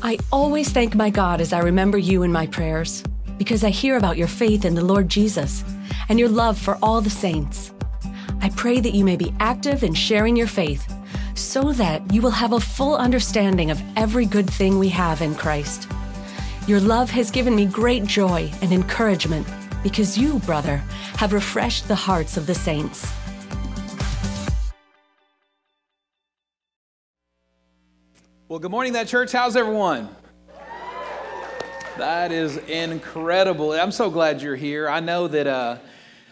I always thank my God as I remember you in my prayers, because I hear about your faith in the Lord Jesus and your love for all the saints. I pray that you may be active in sharing your faith so that you will have a full understanding of every good thing we have in Christ. Your love has given me great joy and encouragement because you, brother, have refreshed the hearts of the saints. Well, good morning, that church. How's everyone? That is incredible. I'm so glad you're here. I know that uh,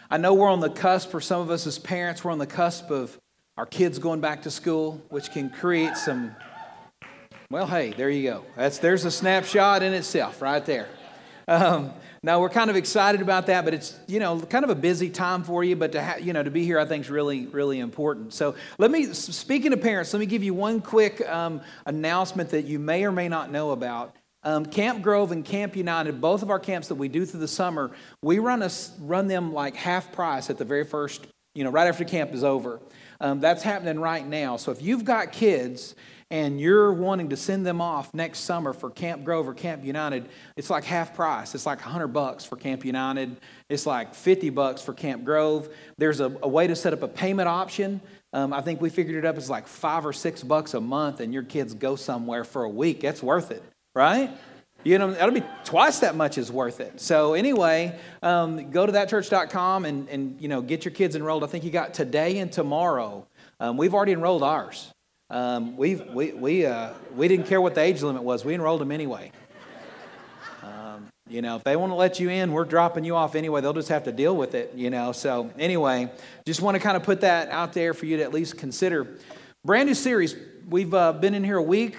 I know we're on the cusp. For some of us as parents, we're on the cusp of our kids going back to school, which can create some. Well, hey, there you go. That's there's a snapshot in itself, right there. Um, now we're kind of excited about that, but it's you know kind of a busy time for you. But to ha- you know to be here, I think is really really important. So let me speaking to parents, let me give you one quick um, announcement that you may or may not know about. Um, camp Grove and Camp United, both of our camps that we do through the summer, we run us run them like half price at the very first, you know, right after camp is over. Um, that's happening right now. So if you've got kids and you're wanting to send them off next summer for Camp Grove or Camp United, it's like half price. It's like 100 bucks for Camp United. It's like 50 bucks for Camp Grove. There's a, a way to set up a payment option. Um, I think we figured it up as like five or six bucks a month, and your kids go somewhere for a week. That's worth it, right? You know, that'll be twice that much is worth it. So anyway, um, go to thatchurch.com and, and, you know, get your kids enrolled. I think you got today and tomorrow. Um, we've already enrolled ours. Um, we we, we, uh, we didn't care what the age limit was. We enrolled them anyway. Um, you know, if they want to let you in, we're dropping you off anyway. They'll just have to deal with it, you know. So, anyway, just want to kind of put that out there for you to at least consider. Brand new series. We've uh, been in here a week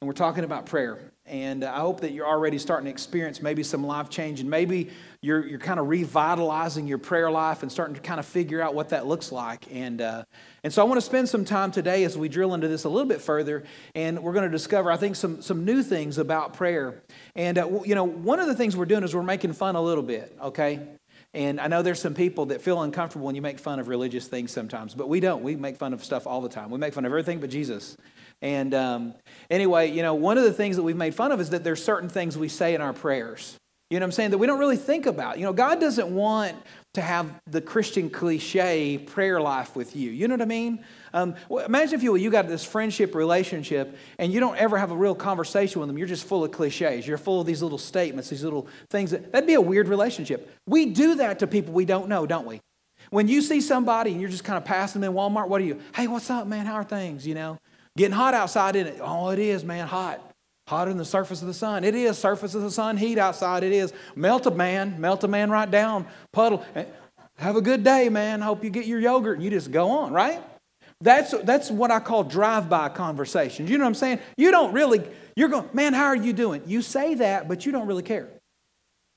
and we're talking about prayer. And I hope that you're already starting to experience maybe some life change and maybe you're, you're kind of revitalizing your prayer life and starting to kind of figure out what that looks like. And, uh, and so I want to spend some time today as we drill into this a little bit further. And we're going to discover, I think, some, some new things about prayer. And, uh, you know, one of the things we're doing is we're making fun a little bit, okay? And I know there's some people that feel uncomfortable when you make fun of religious things sometimes, but we don't. We make fun of stuff all the time. We make fun of everything but Jesus. And um, anyway, you know, one of the things that we've made fun of is that there's certain things we say in our prayers. You know what I'm saying? That we don't really think about. You know, God doesn't want to have the Christian cliche prayer life with you. You know what I mean? Um, imagine if you you got this friendship relationship and you don't ever have a real conversation with them. You're just full of cliches. You're full of these little statements, these little things. That, that'd be a weird relationship. We do that to people we don't know, don't we? When you see somebody and you're just kind of passing them in Walmart, what are you? Hey, what's up, man? How are things? You know, Getting hot outside, isn't it? Oh, it is, man, hot. Hotter than the surface of the sun. It is, surface of the sun, heat outside. It is. Melt a man, melt a man right down, puddle. Eh, have a good day, man. Hope you get your yogurt. And you just go on, right? That's, that's what I call drive-by conversations. You know what I'm saying? You don't really, you're going, man, how are you doing? You say that, but you don't really care.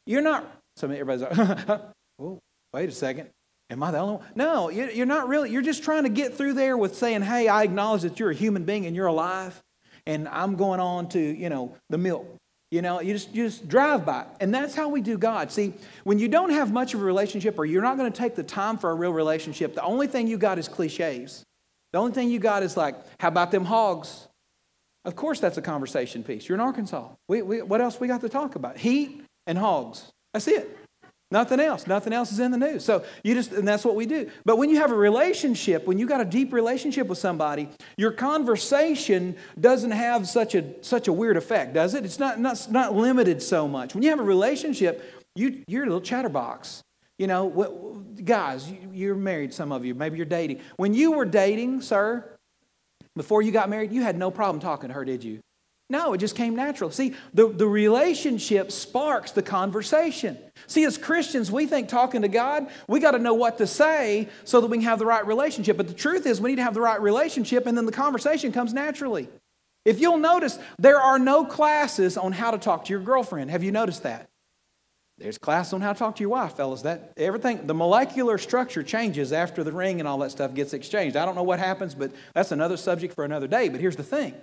You're not, some everybody's like, oh, wait a second. Am I the only one? No, you're not really. You're just trying to get through there with saying, hey, I acknowledge that you're a human being and you're alive, and I'm going on to, you know, the milk. You know, you just, you just drive by. And that's how we do God. See, when you don't have much of a relationship or you're not going to take the time for a real relationship, the only thing you got is cliches. The only thing you got is like, how about them hogs? Of course, that's a conversation piece. You're in Arkansas. We, we, what else we got to talk about? Heat and hogs. That's it. Nothing else. Nothing else is in the news. So you just, and that's what we do. But when you have a relationship, when you got a deep relationship with somebody, your conversation doesn't have such a such a weird effect, does it? It's not not, not limited so much. When you have a relationship, you you're a little chatterbox. You know, what, guys, you're married. Some of you, maybe you're dating. When you were dating, sir, before you got married, you had no problem talking to her, did you? No, it just came natural. See, the, the relationship sparks the conversation. See, as Christians, we think talking to God, we got to know what to say so that we can have the right relationship. But the truth is, we need to have the right relationship, and then the conversation comes naturally. If you'll notice, there are no classes on how to talk to your girlfriend. Have you noticed that? There's class on how to talk to your wife, fellas. That everything, the molecular structure changes after the ring and all that stuff gets exchanged. I don't know what happens, but that's another subject for another day. But here's the thing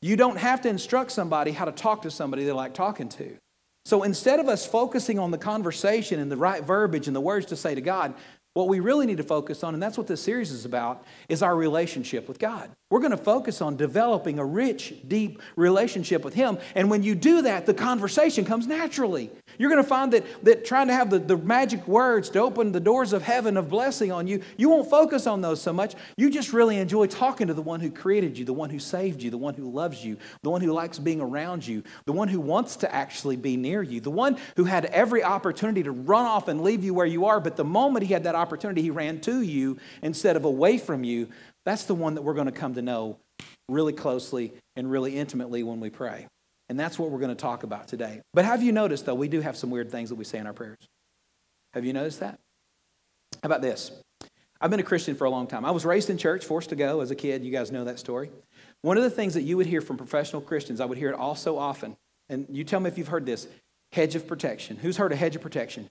you don't have to instruct somebody how to talk to somebody they like talking to. So instead of us focusing on the conversation and the right verbiage and the words to say to God, what we really need to focus on, and that's what this series is about, is our relationship with God. We're going to focus on developing a rich, deep relationship with Him. And when you do that, the conversation comes naturally. You're going to find that, that trying to have the, the magic words to open the doors of heaven of blessing on you, you won't focus on those so much. You just really enjoy talking to the one who created you, the one who saved you, the one who loves you, the one who likes being around you, the one who wants to actually be near you, the one who had every opportunity to run off and leave you where you are. But the moment he had that opportunity, he ran to you instead of away from you that's the one that we're going to come to know really closely and really intimately when we pray. And that's what we're going to talk about today. But have you noticed, though, we do have some weird things that we say in our prayers? Have you noticed that? How about this? I've been a Christian for a long time. I was raised in church, forced to go as a kid. You guys know that story. One of the things that you would hear from professional Christians, I would hear it all so often, and you tell me if you've heard this hedge of protection. Who's heard a hedge of protection?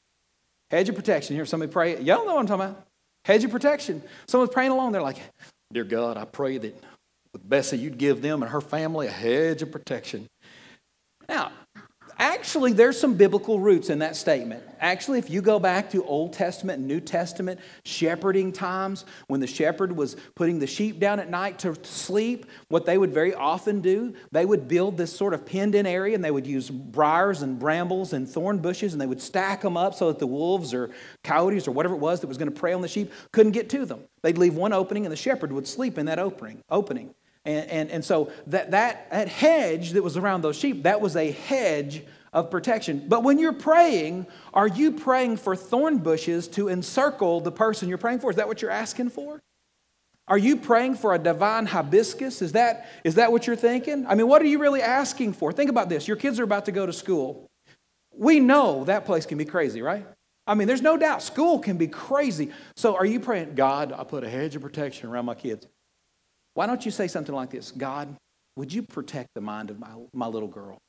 Hedge of protection. Hear somebody pray? Y'all know what I'm talking about. Hedge of protection. Someone's praying along, they're like, Dear God, I pray that with Bessie, you'd give them and her family a hedge of protection. Now, actually, there's some biblical roots in that statement. Actually, if you go back to Old Testament and New Testament shepherding times, when the shepherd was putting the sheep down at night to sleep, what they would very often do, they would build this sort of penned in area and they would use briars and brambles and thorn bushes and they would stack them up so that the wolves or coyotes or whatever it was that was going to prey on the sheep couldn't get to them. They'd leave one opening and the shepherd would sleep in that opening. opening. And, and, and so that, that, that hedge that was around those sheep, that was a hedge of protection. But when you're praying, are you praying for thorn bushes to encircle the person you're praying for? Is that what you're asking for? Are you praying for a divine hibiscus? Is that, is that what you're thinking? I mean, what are you really asking for? Think about this. Your kids are about to go to school. We know that place can be crazy, right? I mean, there's no doubt school can be crazy. So are you praying, God, I put a hedge of protection around my kids? Why don't you say something like this God, would you protect the mind of my, my little girl?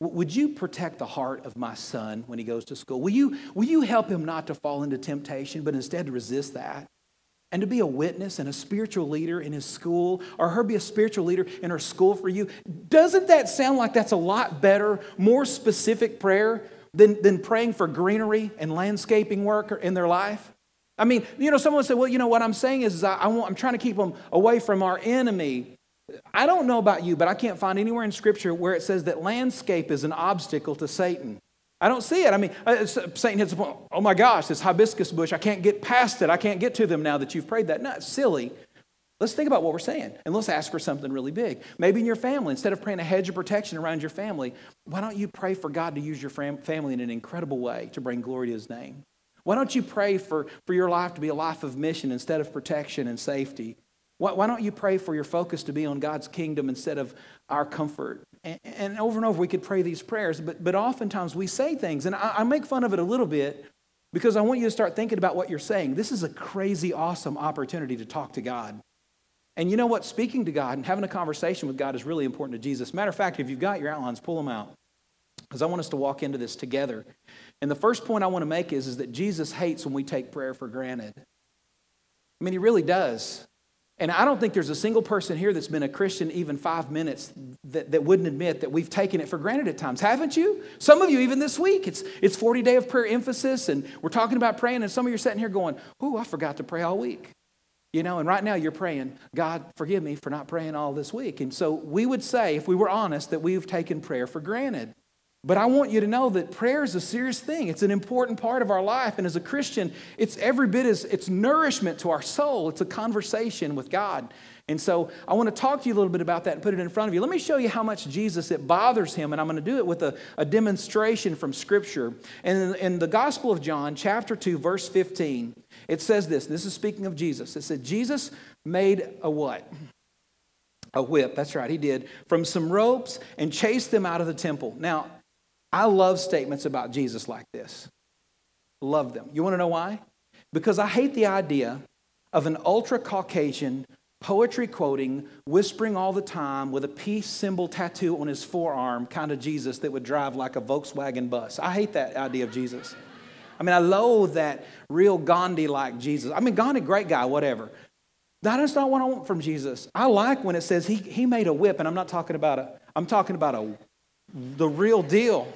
Would you protect the heart of my son when he goes to school? Will you, will you help him not to fall into temptation, but instead to resist that? And to be a witness and a spiritual leader in his school, or her be a spiritual leader in her school for you? Doesn't that sound like that's a lot better, more specific prayer than, than praying for greenery and landscaping work in their life? I mean, you know, someone said, well, you know, what I'm saying is, is I, I want, I'm trying to keep them away from our enemy. I don't know about you, but I can't find anywhere in Scripture where it says that landscape is an obstacle to Satan. I don't see it. I mean, uh, Satan hits a point, oh my gosh, this hibiscus bush, I can't get past it. I can't get to them now that you've prayed that. No, it's silly. Let's think about what we're saying and let's ask for something really big. Maybe in your family, instead of praying a hedge of protection around your family, why don't you pray for God to use your family in an incredible way to bring glory to His name? Why don't you pray for, for your life to be a life of mission instead of protection and safety? Why, why don't you pray for your focus to be on God's kingdom instead of our comfort? And, and over and over, we could pray these prayers, but, but oftentimes we say things, and I, I make fun of it a little bit because I want you to start thinking about what you're saying. This is a crazy, awesome opportunity to talk to God. And you know what? Speaking to God and having a conversation with God is really important to Jesus. Matter of fact, if you've got your outlines, pull them out because I want us to walk into this together. And the first point I want to make is, is that Jesus hates when we take prayer for granted. I mean, he really does. And I don't think there's a single person here that's been a Christian even five minutes that, that wouldn't admit that we've taken it for granted at times, haven't you? Some of you, even this week, it's, it's 40 day of prayer emphasis, and we're talking about praying, and some of you are sitting here going, Ooh, I forgot to pray all week. You know, and right now you're praying, God, forgive me for not praying all this week. And so we would say, if we were honest, that we've taken prayer for granted. But I want you to know that prayer is a serious thing. It's an important part of our life. And as a Christian, it's every bit as it's nourishment to our soul. It's a conversation with God. And so I want to talk to you a little bit about that and put it in front of you. Let me show you how much Jesus it bothers him, and I'm going to do it with a, a demonstration from Scripture. And in, in the Gospel of John, chapter 2, verse 15, it says this. This is speaking of Jesus. It said, Jesus made a what? A whip. That's right, he did. From some ropes and chased them out of the temple. Now, I love statements about Jesus like this. Love them. You want to know why? Because I hate the idea of an ultra Caucasian, poetry quoting, whispering all the time with a peace symbol tattoo on his forearm kind of Jesus that would drive like a Volkswagen bus. I hate that idea of Jesus. I mean, I loathe that real Gandhi like Jesus. I mean, Gandhi, great guy, whatever. That is not what I want from Jesus. I like when it says he, he made a whip, and I'm not talking about a, I'm talking about a, the real deal.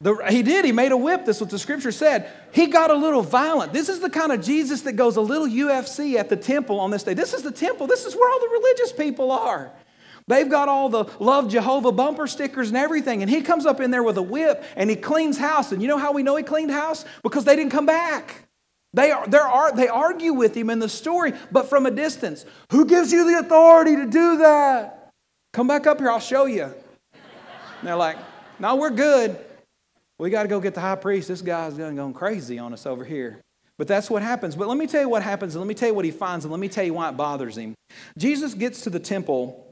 The, he did. He made a whip. This is what the scripture said. He got a little violent. This is the kind of Jesus that goes a little UFC at the temple on this day. This is the temple. This is where all the religious people are. They've got all the love Jehovah bumper stickers and everything. And he comes up in there with a whip and he cleans house. And you know how we know he cleaned house? Because they didn't come back. They, are, are, they argue with him in the story, but from a distance. Who gives you the authority to do that? Come back up here, I'll show you. And they're like, no, we're good. We got to go get the high priest. This guy's going crazy on us over here. But that's what happens. But let me tell you what happens, and let me tell you what he finds, and let me tell you why it bothers him. Jesus gets to the temple,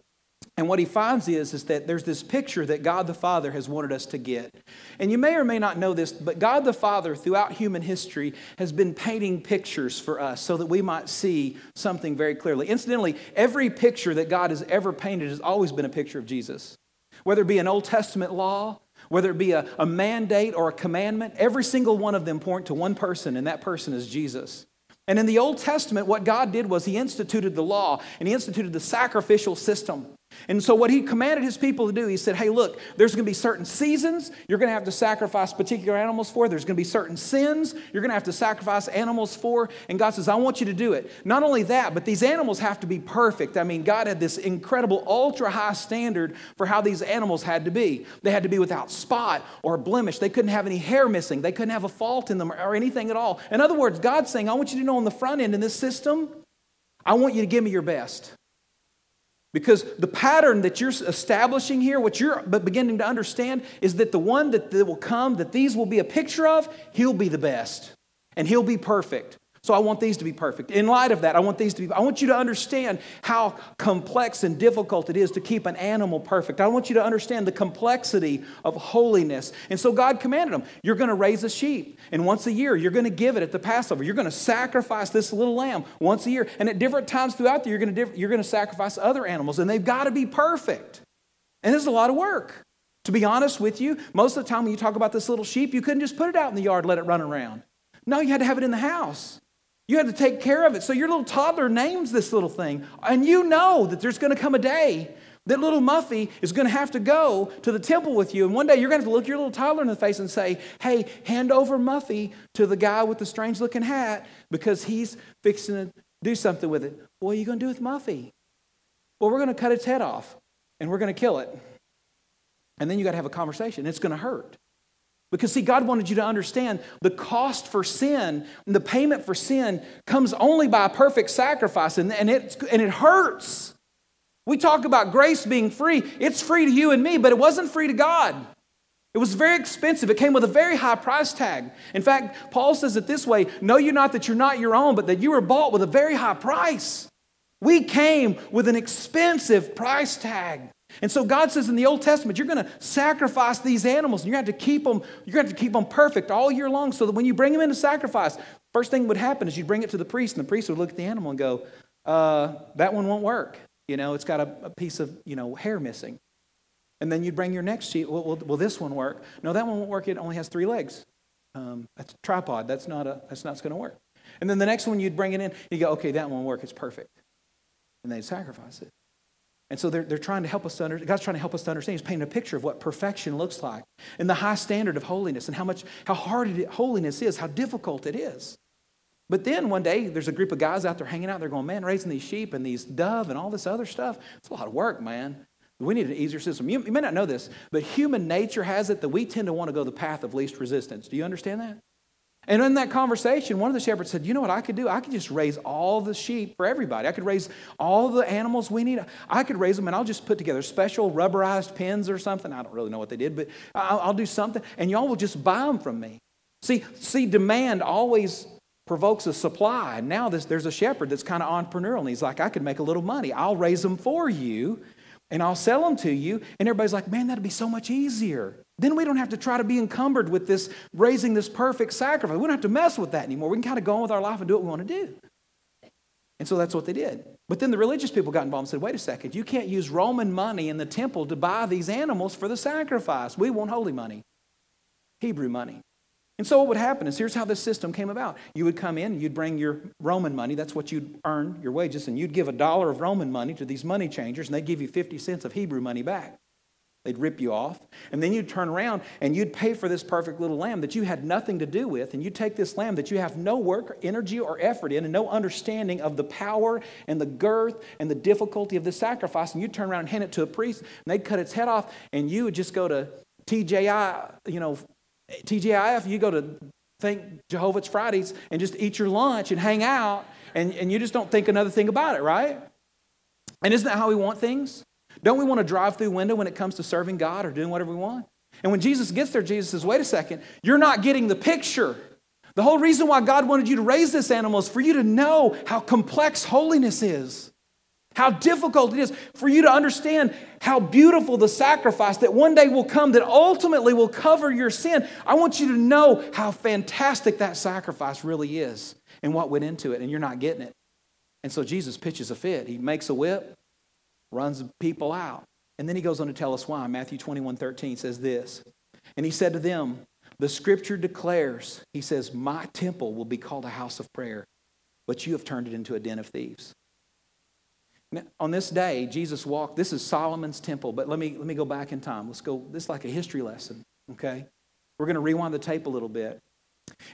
and what he finds is, is that there's this picture that God the Father has wanted us to get. And you may or may not know this, but God the Father, throughout human history, has been painting pictures for us so that we might see something very clearly. Incidentally, every picture that God has ever painted has always been a picture of Jesus. Whether it be an Old Testament law, whether it be a, a mandate or a commandment, every single one of them point to one person, and that person is Jesus. And in the Old Testament, what God did was He instituted the law and He instituted the sacrificial system. And so, what he commanded his people to do, he said, Hey, look, there's going to be certain seasons you're going to have to sacrifice particular animals for. There's going to be certain sins you're going to have to sacrifice animals for. And God says, I want you to do it. Not only that, but these animals have to be perfect. I mean, God had this incredible, ultra high standard for how these animals had to be. They had to be without spot or blemish. They couldn't have any hair missing. They couldn't have a fault in them or, anything at all. In other words, God's saying, I want you to know on the front end in this system, I want you to give me your best. Because the pattern that you're establishing here, what you're beginning to understand, is that the one that, will come, that these will be a picture of, he'll be the best. And he'll be perfect. So I want these to be perfect. In light of that, I want these to be, I want you to understand how complex and difficult it is to keep an animal perfect. I want you to understand the complexity of holiness. And so God commanded them, you're going to raise a sheep. And once a year, you're going to give it at the Passover. You're going to sacrifice this little lamb once a year. And at different times throughout the year, you're going to, you're going to sacrifice other animals. And they've got to be perfect. And there's a lot of work. To be honest with you, most of the time when you talk about this little sheep, you couldn't just put it out in the yard, let it run around. No, you had to have it in the house. You had to take care of it. So your little toddler names this little thing. And you know that there's going to come a day that little Muffy is going to have to go to the temple with you. And one day you're going to have to look your little toddler in the face and say, Hey, hand over Muffy to the guy with the strange looking hat because he's fixing to do something with it. What are you going to do with Muffy? Well, we're going to cut its head off and we're going to kill it. And then you got to have a conversation. It's going to hurt. Because, see, God wanted you to understand the cost for sin the payment for sin comes only by a perfect sacrifice, and, and, it, and it hurts. We talk about grace being free. It's free to you and me, but it wasn't free to God. It was very expensive. It came with a very high price tag. In fact, Paul says it this way Know you not that you're not your own, but that you were bought with a very high price. We came with an expensive price tag. And so God says in the Old Testament, you're going to sacrifice these animals and you're going to have to keep them, you're going to have to keep them perfect all year long so that when you bring them into sacrifice, first thing would happen is you'd bring it to the priest and the priest would look at the animal and go, uh, that one won't work. You know, it's got a, a, piece of, you know, hair missing. And then you'd bring your next sheep. Well, will, will this one work? No, that one won't work. It only has three legs. Um, that's a tripod. That's not a, that's not going to work. And then the next one you'd bring it in. You go, okay, that one will work. It's perfect. And they'd sacrifice it. And so they're, they're trying to help us to understand, God's trying to help us to understand. He's painting a picture of what perfection looks like and the high standard of holiness and how much, how hard it, holiness is, how difficult it is. But then one day there's a group of guys out there hanging out. They're going, man, raising these sheep and these dove and all this other stuff. It's a lot of work, man. We need an easier system. You, you may not know this, but human nature has it that we tend to want to go the path of least resistance. Do you understand that? And in that conversation, one of the shepherds said, You know what I could do? I could just raise all the sheep for everybody. I could raise all the animals we need. I could raise them and I'll just put together special rubberized pens or something. I don't really know what they did, but I'll, I'll do something and y'all will just buy them from me. See, see, demand always provokes a supply. And now this, there's a shepherd that's kind of entrepreneurial and he's like, I could make a little money. I'll raise them for you and I'll sell them to you. And everybody's like, Man, that'd be so much easier. Then we don't have to try to be encumbered with this raising this perfect sacrifice. We don't have to mess with that anymore. We can kind of go on with our life and do what we want to do. And so that's what they did. But then the religious people got involved and said, wait a second, you can't use Roman money in the temple to buy these animals for the sacrifice. We want holy money, Hebrew money. And so what would happen is here's how this system came about. You would come in, you'd bring your Roman money, that's what you'd earn, your wages, and you'd give a dollar of Roman money to these money changers, and they'd give you 50 cents of Hebrew money back. They'd rip you off. And then you'd turn around and you'd pay for this perfect little lamb that you had nothing to do with. And you take this lamb that you have no work, energy, or effort in, and no understanding of the power and the girth and the difficulty of the sacrifice. And you'd turn around and hand it to a priest, and they'd cut its head off. And you would just go to TJI, you know, TGIF, you go to think Jehovah's Fridays and just eat your lunch and hang out. And, and you just don't think another thing about it, right? And isn't that how we want things? Don't we want to drive through window when it comes to serving God or doing whatever we want? And when Jesus gets there, Jesus says, wait a second, you're not getting the picture. The whole reason why God wanted you to raise this animal is for you to know how complex holiness is, how difficult it is, for you to understand how beautiful the sacrifice that one day will come that ultimately will cover your sin. I want you to know how fantastic that sacrifice really is and what went into it, and you're not getting it. And so Jesus pitches a fit. He makes a whip, runs people out. And then he goes on to tell us why. Matthew 21 13 says this. And he said to them, The scripture declares, he says, My temple will be called a house of prayer, but you have turned it into a den of thieves. Now, on this day, Jesus walked, this is Solomon's temple, but let me, let me go back in time. Let's go, this is like a history lesson, okay? We're going to rewind the tape a little bit.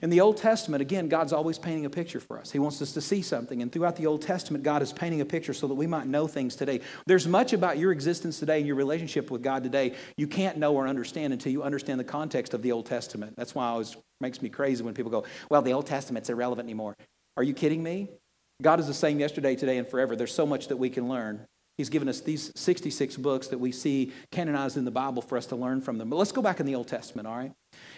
In the Old Testament, again, God's always painting a picture for us. He wants us to see something. And throughout the Old Testament, God is painting a picture so that we might know things today. There's much about your existence today and your relationship with God today you can't know or understand until you understand the context of the Old Testament. That's why it always makes me crazy when people go, well, the Old Testament's irrelevant anymore. Are you kidding me? God is the same yesterday, today, and forever. There's so much that we can learn. He's given us these 66 books that we see canonized in the Bible for us to learn from them. But let's go back in the Old Testament, all right?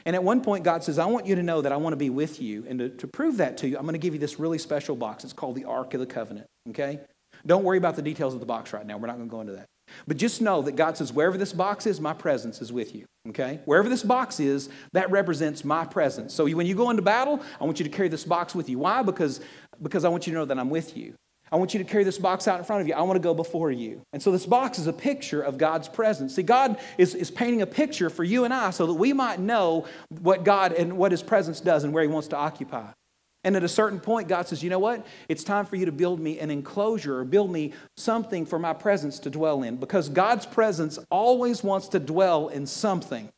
And at one point, God says, I want you to know that I want to be with you. And to, to prove that to you, I'm going to give you this really special box. It's called the Ark of the Covenant, okay? Don't worry about the details of the box right now. We're not going to go into that. But just know that God says, wherever this box is, my presence is with you. Okay? Wherever this box is, that represents my presence. So when you go into battle, I want you to carry this box with you. Why? Because, because I want you to know that I'm with you. I want you to carry this box out in front of you. I want to go before you. And so this box is a picture of God's presence. See, God is, is painting a picture for you and I so that we might know what God and what His presence does and where He wants to occupy. And at a certain point, God says, you know what? It's time for you to build me an enclosure or build me something for my presence to dwell in because God's presence always wants to dwell in something.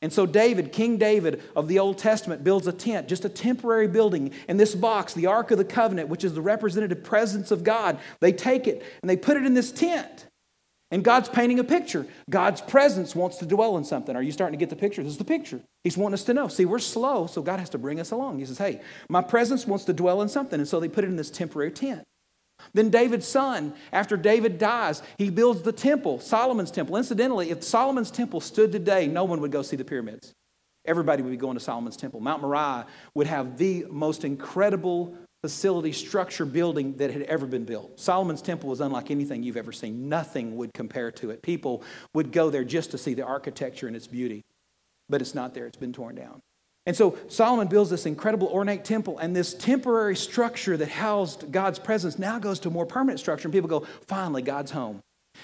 And so, David, King David of the Old Testament, builds a tent, just a temporary building. And this box, the Ark of the Covenant, which is the representative presence of God, they take it and they put it in this tent. And God's painting a picture. God's presence wants to dwell in something. Are you starting to get the picture? This is the picture. He's wanting us to know. See, we're slow, so God has to bring us along. He says, Hey, my presence wants to dwell in something. And so they put it in this temporary tent. Then David's son, after David dies, he builds the temple, Solomon's temple. Incidentally, if Solomon's temple stood today, no one would go see the pyramids. Everybody would be going to Solomon's temple. Mount Moriah would have the most incredible facility, structure, building that had ever been built. Solomon's temple was unlike anything you've ever seen. Nothing would compare to it. People would go there just to see the architecture and its beauty. But it's not there, it's been torn down. And so Solomon builds this incredible ornate temple, and this temporary structure that housed God's presence now goes to a more permanent structure. And people go, finally, God's home.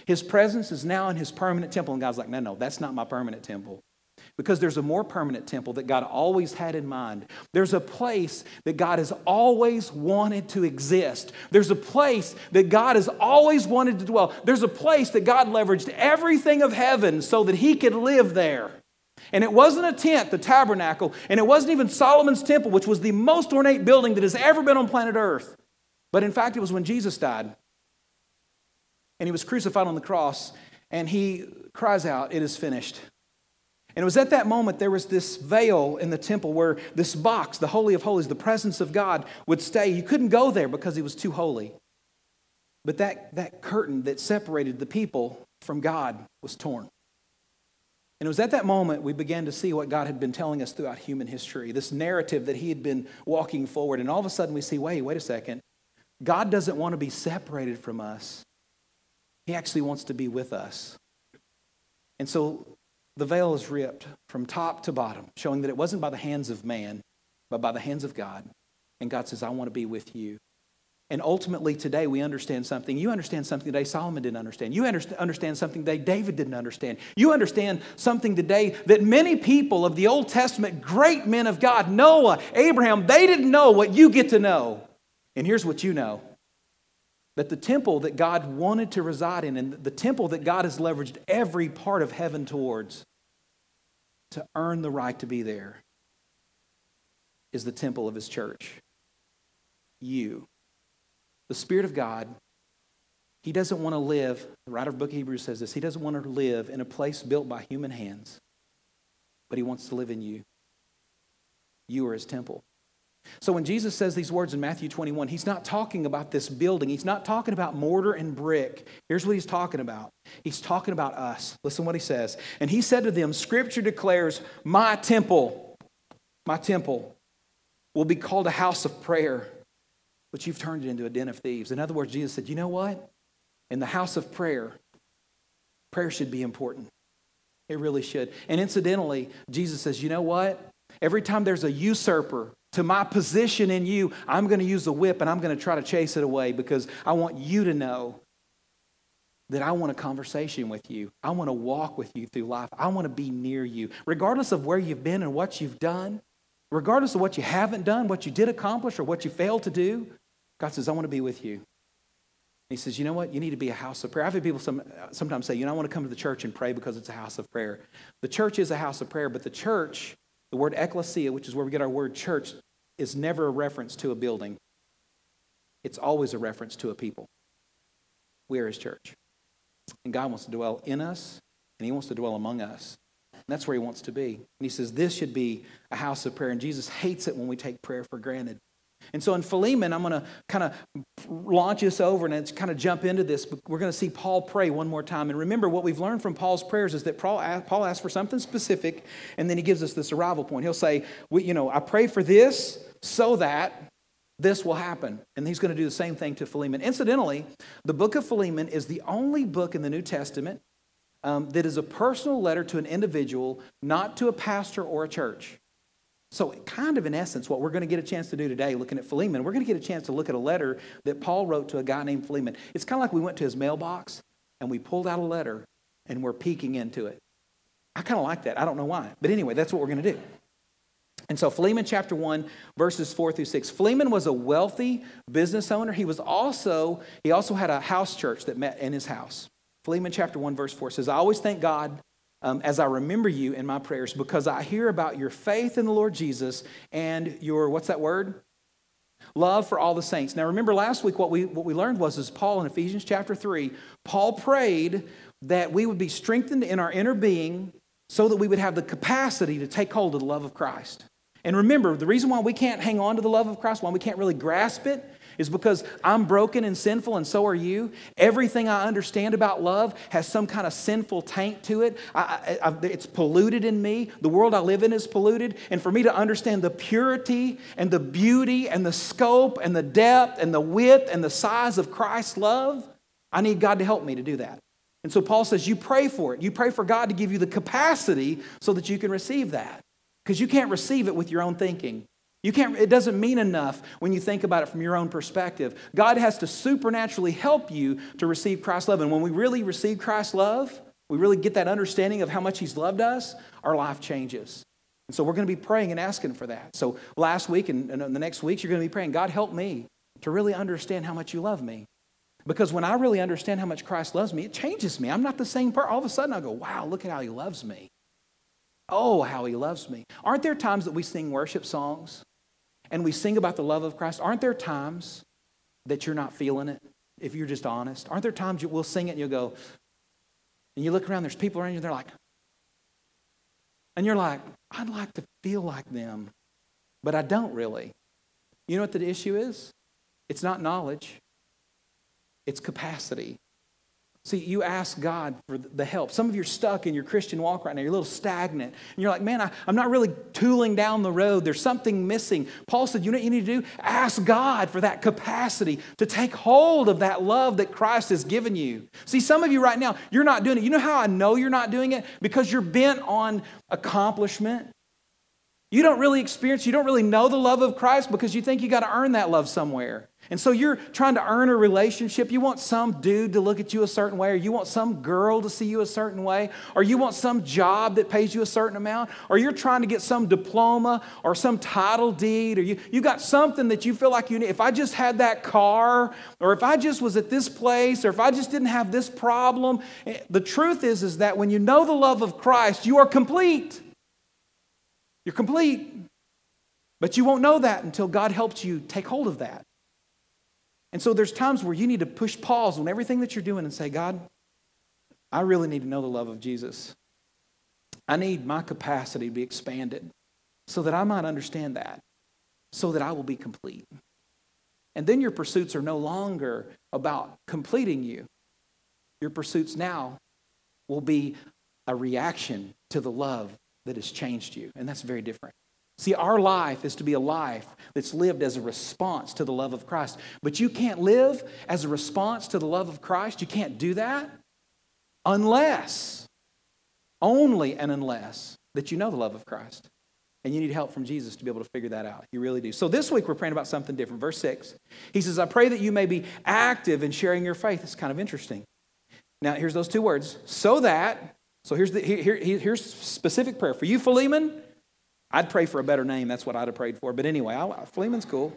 His presence is now in his permanent temple. And God's like, no, no, that's not my permanent temple. Because there's a more permanent temple that God always had in mind. There's a place that God has always wanted to exist. There's a place that God has always wanted to dwell. There's a place that God leveraged everything of heaven so that he could live there. And it wasn't a tent, the tabernacle, and it wasn't even Solomon's temple, which was the most ornate building that has ever been on planet Earth. But in fact, it was when Jesus died and he was crucified on the cross, and he cries out, It is finished. And it was at that moment there was this veil in the temple where this box, the Holy of Holies, the presence of God, would stay. You couldn't go there because he was too holy. But that, that curtain that separated the people from God was torn. And it was at that moment we began to see what God had been telling us throughout human history, this narrative that He had been walking forward. And all of a sudden we see wait, wait a second. God doesn't want to be separated from us, He actually wants to be with us. And so the veil is ripped from top to bottom, showing that it wasn't by the hands of man, but by the hands of God. And God says, I want to be with you. And ultimately, today we understand something. You understand something today Solomon didn't understand. You understand something today David didn't understand. You understand something today that many people of the Old Testament, great men of God, Noah, Abraham, they didn't know what you get to know. And here's what you know That the temple that God wanted to reside in and the temple that God has leveraged every part of heaven towards to earn the right to be there is the temple of his church. You. The Spirit of God, he doesn't want to live, the writer of the book of Hebrews says this, he doesn't want to live in a place built by human hands, but he wants to live in you. You are his temple. So when Jesus says these words in Matthew 21, he's not talking about this building. He's not talking about mortar and brick. Here's what he's talking about. He's talking about us. Listen what he says. And he said to them, Scripture declares, My temple, my temple will be called a house of prayer, but you've turned it into a den of thieves. In other words, Jesus said, You know what? In the house of prayer, prayer should be important. It really should. And incidentally, Jesus says, You know what? Every time there's a usurper to my position in you, I'm going to use the whip and I'm going to try to chase it away because I want you to know that I want a conversation with you. I want to walk with you through life. I want to be near you. Regardless of where you've been and what you've done, regardless of what you haven't done, what you did accomplish, or what you failed to do, God says, I want to be with you. He says, You know what? You need to be a house of prayer. I've had people some, sometimes say, You know, I want to come to the church and pray because it's a house of prayer. The church is a house of prayer, but the church the word ecclesia, which is where we get our word church, is never a reference to a building. It's always a reference to a people. We are his church. And God wants to dwell in us, and he wants to dwell among us. And that's where he wants to be. And he says this should be a house of prayer. And Jesus hates it when we take prayer for granted. And so in Philemon, I'm going to kind of launch us over and kind of jump into this. But we're going to see Paul pray one more time. And remember, what we've learned from Paul's prayers is that Paul asks for something specific, and then he gives us this arrival point. He'll say, You know, I pray for this so that this will happen. And he's going to do the same thing to Philemon. Incidentally, the book of Philemon is the only book in the New Testament um, that is a personal letter to an individual, not to a pastor or a church. So, kind of in essence, what we're going to get a chance to do today, looking at Philemon, we're going to get a chance to look at a letter that Paul wrote to a guy named Philemon. It's kind of like we went to his mailbox and we pulled out a letter and we're peeking into it. I kind of like that. I don't know why. But anyway, that's what we're going to do. And so, Philemon chapter 1, verses 4 through 6. Philemon was a wealthy business owner. He was also, he also had a house church that met in his house. Philemon chapter 1, verse 4 says, I always thank God um, as I remember you in my prayers because I hear about your faith in the Lord Jesus and your, what's that word? Love for all the saints. Now, remember last week what we, what we learned was is Paul in Ephesians chapter 3, Paul prayed that we would be strengthened in our inner being so that we would have the capacity to take hold of the love of Christ. And remember, the reason why we can't hang on to the love of Christ, why we can't really grasp it, is because I'm broken and sinful, and so are you. Everything I understand about love has some kind of sinful taint to it. I, I, it's polluted in me. The world I live in is polluted. And for me to understand the purity and the beauty and the scope and the depth and the width and the size of Christ's love, I need God to help me to do that. And so Paul says, You pray for it. You pray for God to give you the capacity so that you can receive that. Because you can't receive it with your own thinking. You can't, it doesn't mean enough when you think about it from your own perspective. God has to supernaturally help you to receive Christ's love. And when we really receive Christ's love, we really get that understanding of how much He's loved us, our life changes. And so we're going to be praying and asking for that. So last week and, and the next weeks, you're going to be praying, God, help me to really understand how much you love me. Because when I really understand how much Christ loves me, it changes me. I'm not the same person. All of a sudden, I go, wow, look at how He loves me. Oh, how He loves me. Aren't there times that we sing worship songs and we sing about the love of Christ, aren't there times that you're not feeling it if you're just honest? Aren't there times you will sing it and you'll go, and you look around, there's people around you, and they're like, and you're like, I'd like to feel like them, but I don't really. You know what the issue is? It's not knowledge, it's capacity. See, you ask God for the help. Some of you are stuck in your Christian walk right now. You're a little stagnant. And you're like, man, I, am not really tooling down the road. There's something missing. Paul said, you know what you need to do? Ask God for that capacity to take hold of that love that Christ has given you. See, some of you right now, you're not doing it. You know how I know you're not doing it? Because you're bent on accomplishment. You don't really experience, you don't really know the love of Christ because you think you got to earn that love somewhere. And so you're trying to earn a relationship. You want some dude to look at you a certain way, or you want some girl to see you a certain way, or you want some job that pays you a certain amount, or you're trying to get some diploma or some title deed, or you, you got something that you feel like you need. If I just had that car, or if I just was at this place, or if I just didn't have this problem. Eh, the truth is, is that when you know the love of Christ, you are complete. You're complete. But you won't know that until God helps you take hold of that. And so there's times where you need to push pause on everything that you're doing and say, God, I really need to know the love of Jesus. I need my capacity to be expanded so that I might understand that, so that I will be complete. And then your pursuits are no longer about completing you. Your pursuits now will be a reaction to the love that has changed you. And that's very different. See, our life is to be a life that's lived as a response to the love of Christ. But you can't live as a response to the love of Christ. You can't do that unless, only and unless, that you know the love of Christ. And you need help from Jesus to be able to figure that out. You really do. So this week we're praying about something different. Verse 6, he says, I pray that you may be active in sharing your faith. It's kind of interesting. Now, here's those two words. So that, so here's the here, here, here's specific prayer. For you, Philemon, I'd pray for a better name. That's what I'd have prayed for. But anyway, I, Philemon's cool.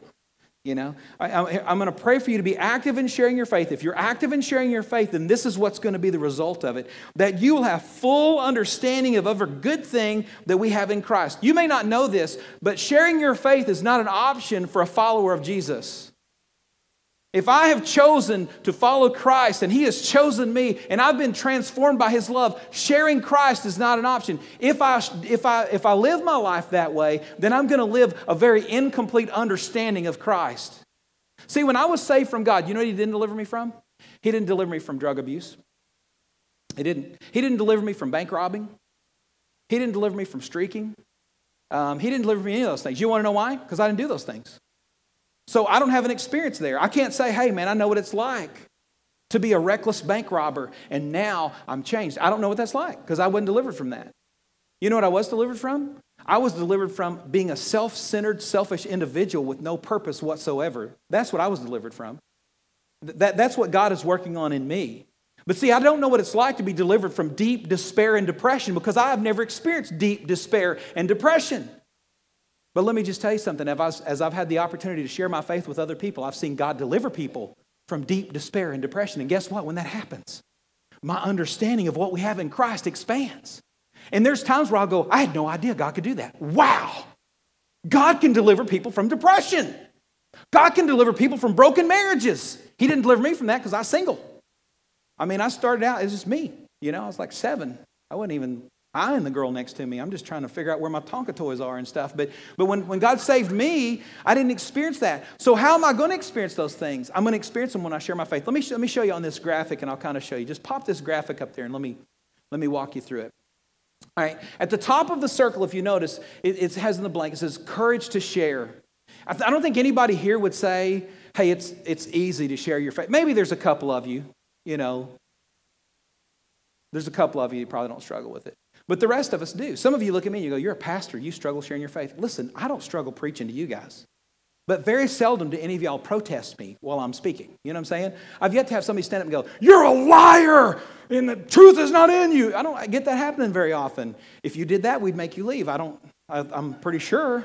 You know, I, am going to pray for you to be active in sharing your faith. If you're active in sharing your faith, then this is what's going to be the result of it that you will have full understanding of every good thing that we have in Christ. You may not know this, but sharing your faith is not an option for a follower of Jesus. If I have chosen to follow Christ and He has chosen me and I've been transformed by His love, sharing Christ is not an option. If I, if I, if I live my life that way, then I'm going to live a very incomplete understanding of Christ. See, when I was saved from God, you know what He didn't deliver me from? He didn't deliver me from drug abuse. He didn't. He didn't deliver me from bank robbing. He didn't deliver me from streaking. Um, he didn't deliver me any of those things. You want to know why? Because I didn't do those things. So I don't have an experience there. I can't say, hey, man, I know what it's like to be a reckless bank robber, and now I'm changed. I don't know what that's like because I wasn't delivered from that. You know what I was delivered from? I was delivered from being a self centered, selfish individual with no purpose whatsoever. That's what I was delivered from. That, that's what God is working on in me. But see, I don't know what it's like to be delivered from deep despair and depression because I have never experienced deep despair and depression. But let me just tell you something. As I've had the opportunity to share my faith with other people, I've seen God deliver people from deep despair and depression. And guess what? When that happens, my understanding of what we have in Christ expands. And there's times where I'll go, I had no idea God could do that. Wow. God can deliver people from depression. God can deliver people from broken marriages. He didn't deliver me from that because I was single. I mean, I started out, was just me. You know, I was like seven. I wasn't even I and the girl next to me. I'm just trying to figure out where my Tonka toys are and stuff. But, but when, when God saved me, I didn't experience that. So, how am I going to experience those things? I'm going to experience them when I share my faith. Let me, let me show you on this graphic, and I'll kind of show you. Just pop this graphic up there and let me, let me walk you through it. All right, at the top of the circle, if you notice, it, it has in the blank, it says courage to share. I, I don't think anybody here would say, hey, it's, it's easy to share your faith. Maybe there's a couple of you, you know. There's a couple of you who probably don't struggle with it. But the rest of us do. Some of you look at me and you go, You're a pastor, you struggle sharing your faith. Listen, I don't struggle preaching to you guys. But very seldom do any of y'all protest me while I'm speaking. You know what I'm saying? I've yet to have somebody stand up and go, You're a liar and the truth is not in you. I don't get that happening very often. If you did that, we'd make you leave. I don't, I, I'm pretty sure.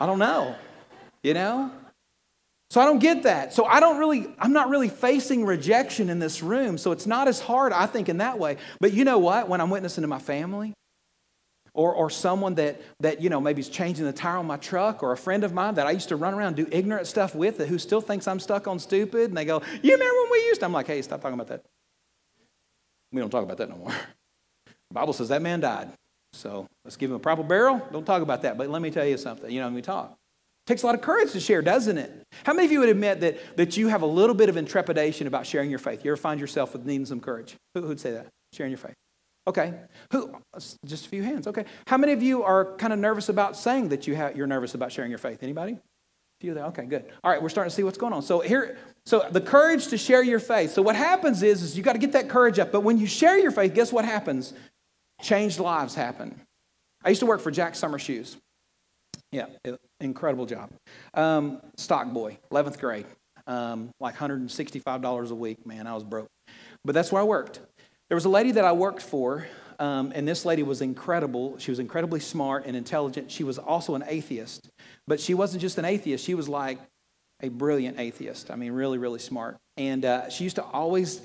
I don't know. You know? So I don't get that. So I don't really, I'm not really facing rejection in this room. So it's not as hard, I think, in that way. But you know what? When I'm witnessing to my family, or, or someone that, that, you know, maybe is changing the tire on my truck, or a friend of mine that I used to run around do ignorant stuff with that who still thinks I'm stuck on stupid, and they go, You remember when we used to? I'm like, Hey, stop talking about that. We don't talk about that no more. The Bible says that man died. So let's give him a proper burial. Don't talk about that. But let me tell you something. You know, we talk takes a lot of courage to share, doesn't it? How many of you would admit that, that you have a little bit of intrepidation about sharing your faith? You ever find yourself with needing some courage? Who would say that? Sharing your faith. Okay. Who? Just a few hands. Okay. How many of you are kind of nervous about saying that you have, you're nervous about sharing your faith? Anybody? A few there. Okay, good. All right, we're starting to see what's going on. So here, so the courage to share your faith. So what happens is, is you got to get that courage up. But when you share your faith, guess what happens? Changed lives happen. I used to work for Jack Summer Shoes. Yeah, incredible job. Um, stock boy, 11th grade. um, like $165 a week. Man, I was broke. But that's where I worked. There was a lady that I worked for, um, and this lady was incredible. She was incredibly smart and intelligent. She was also an atheist. But she wasn't just an atheist, she was like a brilliant atheist. I mean, really, really smart. And uh, she used to always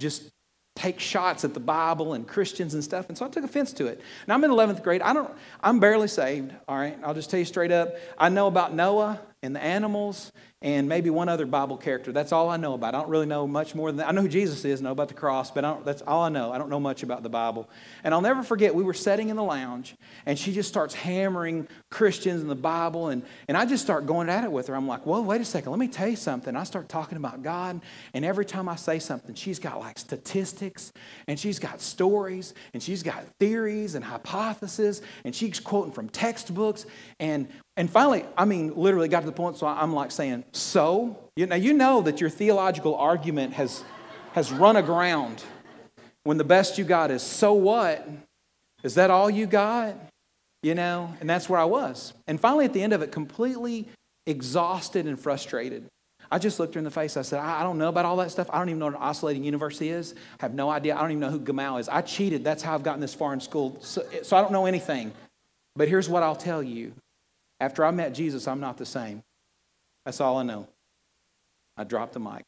just take shots at the Bible and Christians and stuff. And so I took offense to it. Now I'm in 11th grade. I don't, I'm barely saved. All right. I'll just tell you straight up. I know about Noah and the animals and maybe one other Bible character. That's all I know about. I don't really know much more than that. I know who Jesus is, know about the cross, but that's all I know. I don't know much about the Bible. And I'll never forget, we were sitting in the lounge, and she just starts hammering Christians and the Bible, and, and I just start going at it with her. I'm like, well, wait a second, let me tell you something. I start talking about God, and every time I say something, she's got like statistics, and she's got stories, and she's got theories and hypotheses, and she's quoting from textbooks, and and finally, I mean, literally got to the point, so I'm like saying, so? You, now, you know that your theological argument has, has run aground when the best you got is, so what? Is that all you got? You know, and that's where I was. And finally, at the end of it, completely exhausted and frustrated, I just looked her in the face. I said, I, don't know about all that stuff. I don't even know what an oscillating universe is. I have no idea. I don't even know who Gamow is. I cheated. That's how I've gotten this far in school. So, so I don't know anything. But here's what I'll tell you after I met Jesus, I'm not the same. That's all I know. I dropped the mic.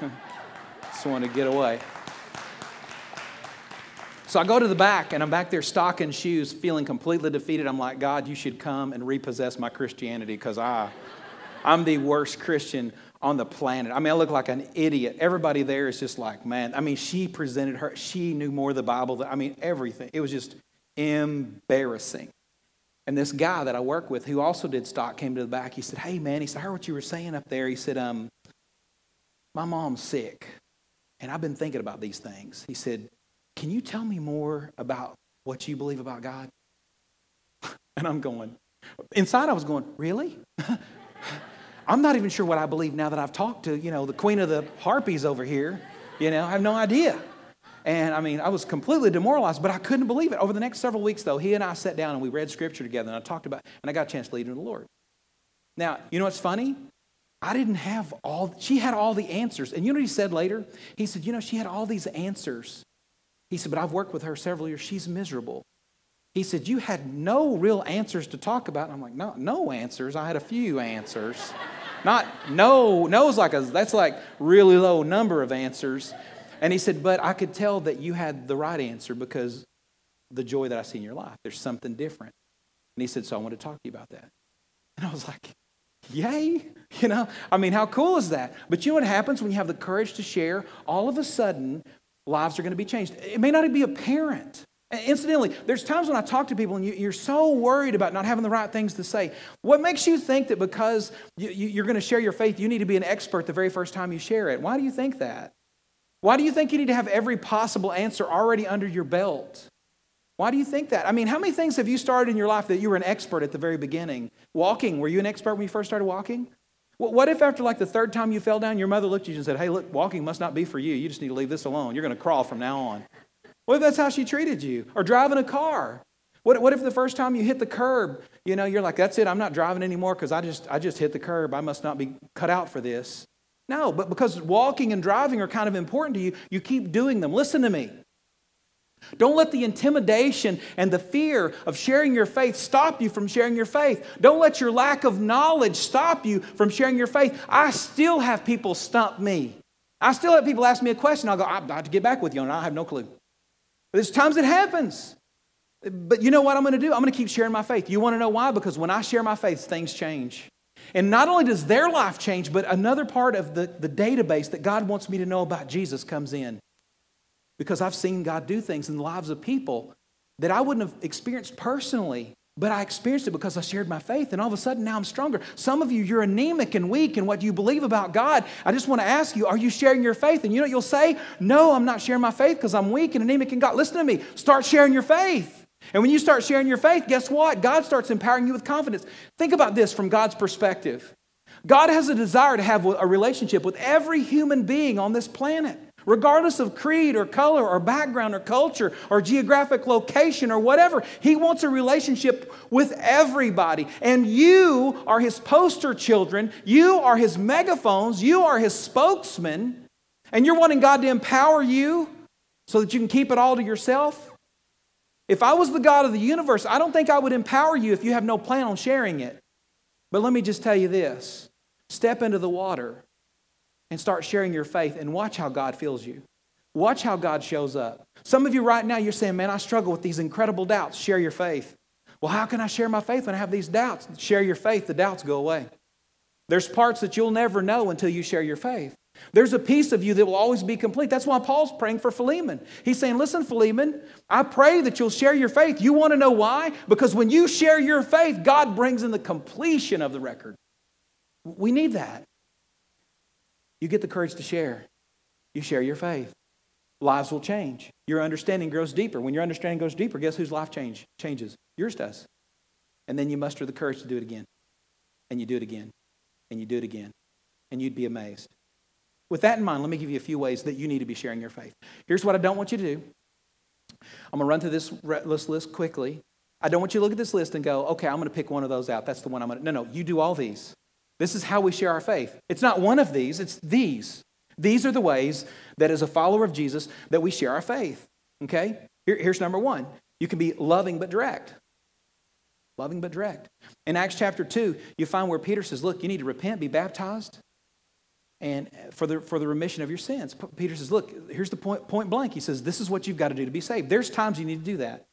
Just wanted to get away. So I go to the back and I'm back there stocking shoes, feeling completely defeated. I'm like, God, you should come and repossess my Christianity because I, I'm the worst Christian on the planet. I mean, I look like an idiot. Everybody there is just like, man. I mean, she presented her, she knew more of the Bible than, I mean, everything. It was just embarrassing. And this guy that I work with, who also did stock, came to the back. He said, Hey, man, he said, I heard what you were saying up there. He said, um, My mom's sick, and I've been thinking about these things. He said, Can you tell me more about what you believe about God? And I'm going, inside I was going, Really? I'm not even sure what I believe now that I've talked to, you know, the queen of the harpies over here. You know, I have no idea. And I mean, I was completely demoralized, but I couldn't believe it. Over the next several weeks, though, he and I sat down and we read scripture together and I talked about, and I got a chance to lead in the Lord. Now, you know what's funny? I didn't have all, she had all the answers. And you know what he said later? He said, You know, she had all these answers. He said, But I've worked with her several years. She's miserable. He said, You had no real answers to talk about. And I'm like, No, no answers. I had a few answers. Not no, No no's like a, that's like really low number of answers. And he said, But I could tell that you had the right answer because the joy that I see in your life, there's something different. And he said, So I want to talk to you about that. And I was like, Yay! You know, I mean, how cool is that? But you know what happens when you have the courage to share? All of a sudden, lives are going to be changed. It may not be apparent. Incidentally, there's times when I talk to people and you, are so worried about not having the right things to say. What makes you think that because you, you're going to share your faith, you need to be an expert the very first time you share it? Why do you think that? Why do you think you need to have every possible answer already under your belt? Why do you think that? I mean, how many things have you started in your life that you were an expert at the very beginning? Walking, were you an expert when you first started walking? What if after like the third time you fell down, your mother looked at you and said, Hey, look, walking must not be for you. You just need to leave this alone. You're going to crawl from now on. What if that's how she treated you? Or driving a car? What, what if the first time you hit the curb, you know, you're like, That's it, I'm not driving anymore because I just, I just hit the curb. I must not be cut out for this. No, but because walking and driving are kind of important to you, you keep doing them. Listen to me. Don't let the intimidation and the fear of sharing your faith stop you from sharing your faith. Don't let your lack of knowledge stop you from sharing your faith. I still have people stump me. I still have people ask me a question. I'll go, I have to get back with you, and I have no clue. There's times it happens. But you know what I'm going to do? I'm going to keep sharing my faith. You want to know why? Because when I share my faith, things change. And not only does their life change, but another part of the, the database that God wants me to know about Jesus comes in. Because I've seen God do things in the lives of people that I wouldn't have experienced personally, but I experienced it because I shared my faith, and all of a sudden now I'm stronger. Some of you, you're anemic and weak in what do you believe about God. I just want to ask you, are you sharing your faith? And you know you'll say? No, I'm not sharing my faith because I'm weak and anemic in God. Listen to me. Start sharing your faith. And when you start sharing your faith, guess what? God starts empowering you with confidence. Think about this from God's perspective. God has a desire to have a relationship with every human being on this planet. regardless of creed or color or background or culture or geographic location or whatever. He wants a relationship with everybody. And you are his poster children, you are his megaphones, you are his spokesman, and you're wanting God to empower you so that you can keep it all to yourself. If I was the God of the universe, I don't think I would empower you if you have no plan on sharing it. But let me just tell you this step into the water and start sharing your faith and watch how God fills you. Watch how God shows up. Some of you right now, you're saying, Man, I struggle with these incredible doubts. Share your faith. Well, how can I share my faith when I have these doubts? Share your faith, the doubts go away. There's parts that you'll never know until you share your faith. There's a piece of you that will always be complete. That's why Paul's praying for Philemon. He's saying, Listen, Philemon, I pray that you'll share your faith. You want to know why? Because when you share your faith, God brings in the completion of the record. We need that. You get the courage to share. You share your faith. Lives will change. Your understanding grows deeper. When your understanding goes deeper, guess whose life change, changes? Yours does. And then you muster the courage to do it again. And you do it again. And you do it again. And you'd be amazed. With that in mind, let me give you a few ways that you need to be sharing your faith. Here's what I don't want you to do. I'm going to run through this list, quickly. I don't want you to look at this list and go, okay, I'm going to pick one of those out. That's the one I'm going to. No, no, you do all these. This is how we share our faith. It's not one of these, it's these. These are the ways that as a follower of Jesus that we share our faith. Okay? Here, here's number one. You can be loving but direct. Loving but direct. In Acts chapter 2, you find where Peter says, Look, you need to repent, be baptized, and for the, for the remission of your sins. Peter says, Look, here's the point, point blank. He says, This is what you've got to do to be saved. There's times you need to do that.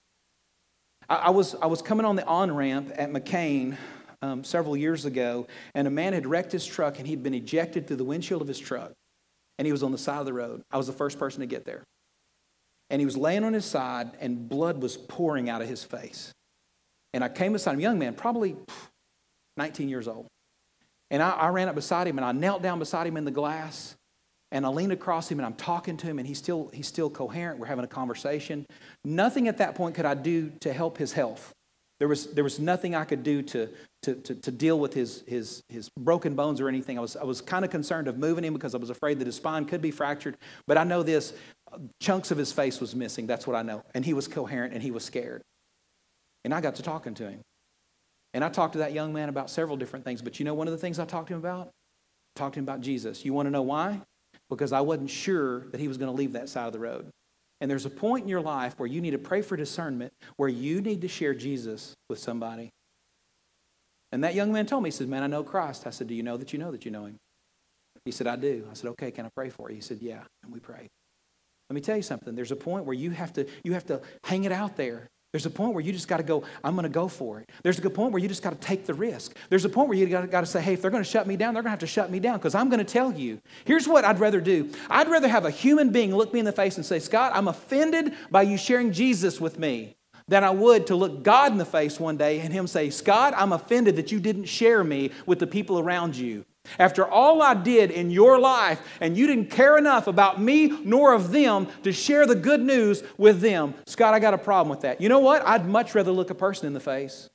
I, I was, I was coming on the on ramp at McCain um, several years ago, and a man had wrecked his truck and he'd been ejected through the windshield of his truck. And he was on the side of the road. I was the first person to get there. And he was laying on his side, and blood was pouring out of his face. And I came beside him, young man, probably 19 years old. And I, I ran up beside him and I knelt down beside him in the glass. And I leaned across him and I'm talking to him, and he's still, he's still coherent. We're having a conversation. Nothing at that point could I do to help his health. There was, there was nothing I could do to, to, to, to, deal with his, his, his broken bones or anything. I was, I was kind of concerned of moving him because I was afraid that his spine could be fractured. But I know this chunks of his face was missing. That's what I know. And he was coherent and he was scared. And I got to talking to him. And I talked to that young man about several different things. But you know one of the things I talked to him about? I talked to him about Jesus. You want to know why? Because I wasn't sure that he was going to leave that side of the road. And there's a point in your life where you need to pray for discernment, where you need to share Jesus with somebody. And that young man told me, he said, Man, I know Christ. I said, Do you know that you know that you know him? He said, I do. I said, Okay, can I pray for you? He said, Yeah. And we prayed. Let me tell you something. There's a point where you have to, you have to hang it out there. There's a point where you just got to go, I'm going to go for it. There's a good point where you just got to take the risk. There's a point where you got to say, hey, if they're going to shut me down, they're going to have to shut me down because I'm going to tell you. Here's what I'd rather do I'd rather have a human being look me in the face and say, Scott, I'm offended by you sharing Jesus with me than I would to look God in the face one day and Him say, Scott, I'm offended that you didn't share me with the people around you. After all I did in your life, and you didn't care enough about me nor of them to share the good news with them, Scott, I got a problem with that. You know what? I'd much rather look a person in the face.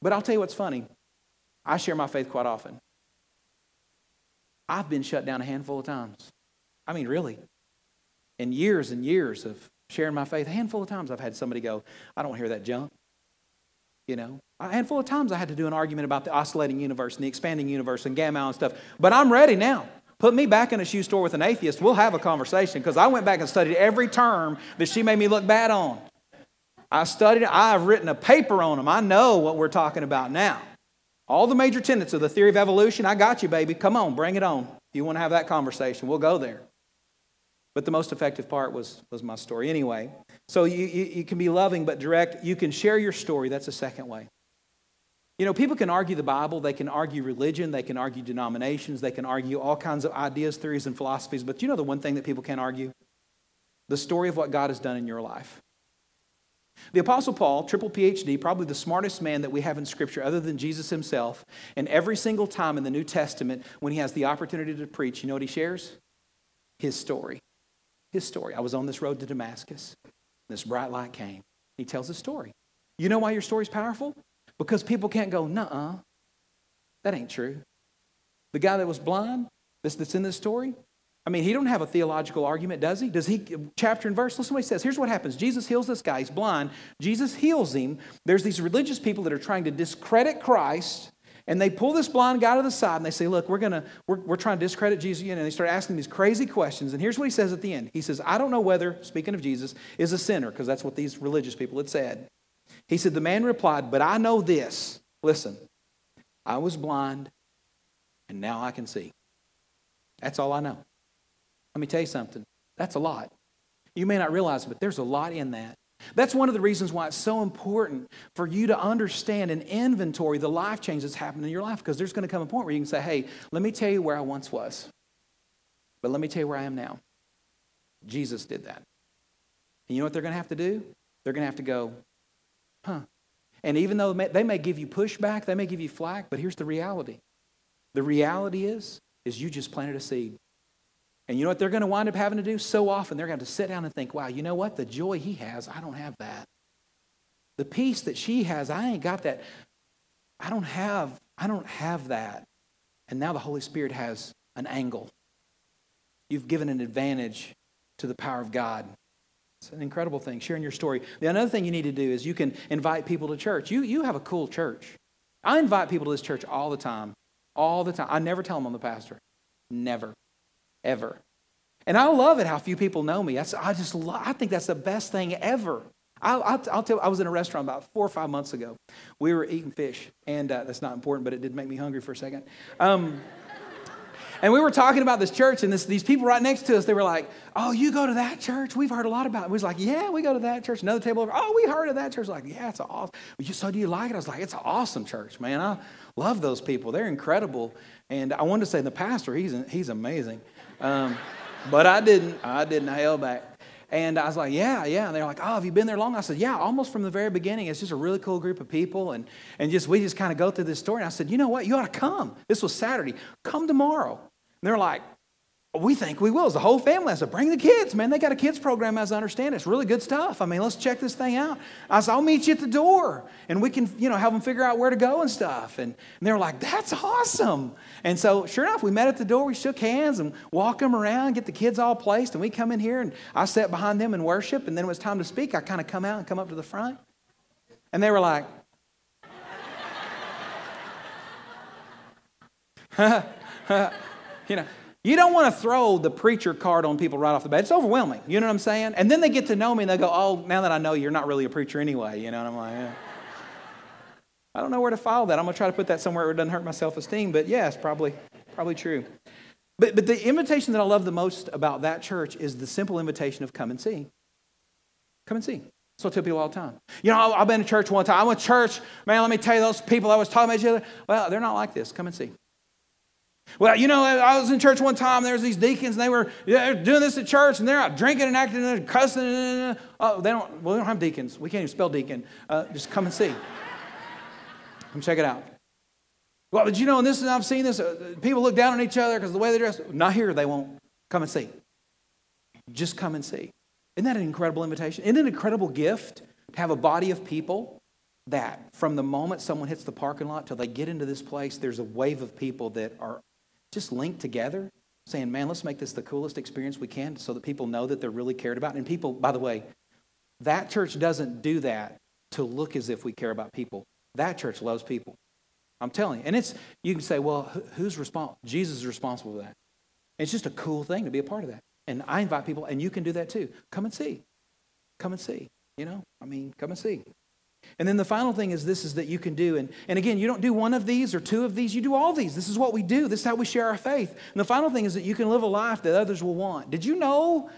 But I'll tell you what's funny. I share my faith quite often. I've been shut down a handful of times. I mean, really. In years and years of sharing my faith, a handful of times I've had somebody go, I don't hear that junk. You know, a handful of times I had to do an argument about the oscillating universe and the expanding universe and Gamow and stuff. But I'm ready now. Put me back in a shoe store with an atheist. We'll have a conversation because I went back and studied every term that she made me look bad on. I studied I've written a paper on them. I know what we're talking about now. All the major tenets of the theory of evolution, I got you, baby. Come on, bring it on. If you want to have that conversation, we'll go there. But the most effective part was, was my story. Anyway, so you, you, you can be loving but direct. You can share your story. That's the second way. You know, people can argue the Bible, they can argue religion, they can argue denominations, they can argue all kinds of ideas, theories, and philosophies. But you know the one thing that people can't argue? The story of what God has done in your life. The Apostle Paul, triple PhD, probably the smartest man that we have in Scripture other than Jesus himself, and every single time in the New Testament when he has the opportunity to preach, you know what he shares? His story his story. I was on this road to Damascus. This bright light came. He tells his story. You know why your story's powerful? Because people can't go, nuh that ain't true. The guy that was blind, that's, that's in this story, I mean, he don't have a theological argument, does he? Does he chapter and verse? Listen what he says. Here's what happens. Jesus heals this guy. He's blind. Jesus heals him. There's these religious people that are trying to discredit Christ. And they pull this blind guy to the side and they say, Look, we're gonna, we're, we're trying to discredit Jesus. And they start asking these crazy questions. And here's what he says at the end. He says, I don't know whether, speaking of Jesus, is a sinner, because that's what these religious people had said. He said, The man replied, But I know this. Listen, I was blind and now I can see. That's all I know. Let me tell you something. That's a lot. You may not realize it, but there's a lot in that. That's one of the reasons why it's so important for you to understand and inventory the life change that's happened in your life because there's going to come a point where you can say, hey, let me tell you where I once was, but let me tell you where I am now. Jesus did that. And you know what they're going to have to do? They're going to have to go, huh. And even though they may give you pushback, they may give you flack, but here's the reality. The reality is, is you just planted a seed. And you know what they're going to wind up having to do? So often they're going to sit down and think, wow, you know what? The joy he has, I don't have that. The peace that she has, I ain't got that. I don't have, I don't have that. And now the Holy Spirit has an angle. You've given an advantage to the power of God. It's an incredible thing, sharing your story. The another thing you need to do is you can invite people to church. You, you have a cool church. I invite people to this church all the time. All the time. I never tell them I'm the pastor. Never ever. And I love it how few people know me. I, I just I think that's the best thing ever. I'll, I'll, I'll, tell I was in a restaurant about four or five months ago. We were eating fish, and uh, that's not important, but it did make me hungry for a second. Um, and we were talking about this church, and this, these people right next to us, they were like, Oh, you go to that church? We've heard a lot about it. We was like, Yeah, we go to that church. Another table over, Oh, we heard of that church. Like, yeah, it's awesome. So do you like it? I was like, It's an awesome church, man. I love those people. They're incredible. And I wanted to say the pastor, he's, he's amazing. Um, but I didn't. I didn't. I held back. And I was like, yeah, yeah. And they're like, oh, have you been there long? I said, yeah, almost from the very beginning. It's just a really cool group of people. And, and just we just kind of go through this story. And I said, you know what? You ought to come. This was Saturday. Come tomorrow. And they're like, we think we will. As the whole family. I said, bring the kids, man. They got a kids program, as I understand it. It's really good stuff. I mean, let's check this thing out. I said, I'll meet you at the door. And we can, you know, help them figure out where to go and stuff. And, and they were like, that's awesome. And so, sure enough, we met at the door. We shook hands and walked them around, get the kids all placed. And we come in here and I sat behind them and worship. And then it was time to speak, I kind of come out and come up to the front. And they were like, you know, you don't want to throw the preacher card on people right off the bat. It's overwhelming. You know what I'm saying? And then they get to know me and they go, oh, now that I know you, you're not really a preacher anyway. You know, what I'm like, yeah. I don't know where to file that. I'm going to try to put that somewhere where it doesn't hurt my self esteem. But yes, probably, probably true. But, but the invitation that I love the most about that church is the simple invitation of come and see. Come and see. So I tell people all the time. You know, I've been to church one time. I went to church. Man, let me tell you, those people I was talking about each other, well, they're not like this. Come and see. Well, you know, I was in church one time. There was these deacons, and they were yeah, doing this at church, and they're out drinking and acting and cussing. And, oh, they don't. Well, they don't have deacons. We can't even spell deacon. Uh, just come and see. come check it out. Well, but you know, and this and I've seen this. Uh, people look down on each other because the way they dress. Not here. They won't come and see. Just come and see. Isn't that an incredible invitation? Isn't it an incredible gift to have a body of people that from the moment someone hits the parking lot till they get into this place, there's a wave of people that are just linked together, saying, man, let's make this the coolest experience we can so that people know that they're really cared about. And people, by the way, that church doesn't do that to look as if we care about people. That church loves people. I'm telling you. And it's, you can say, well, who's responsible? Jesus is responsible for that. It's just a cool thing to be a part of that. And I invite people, and you can do that too. Come and see. Come and see. You know, I mean, come and see. And then the final thing is this is that you can do. And, and again, you don't do one of these or two of these, you do all these. This is what we do. This is how we share our faith. And the final thing is that you can live a life that others will want. Did you know